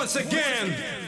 once again.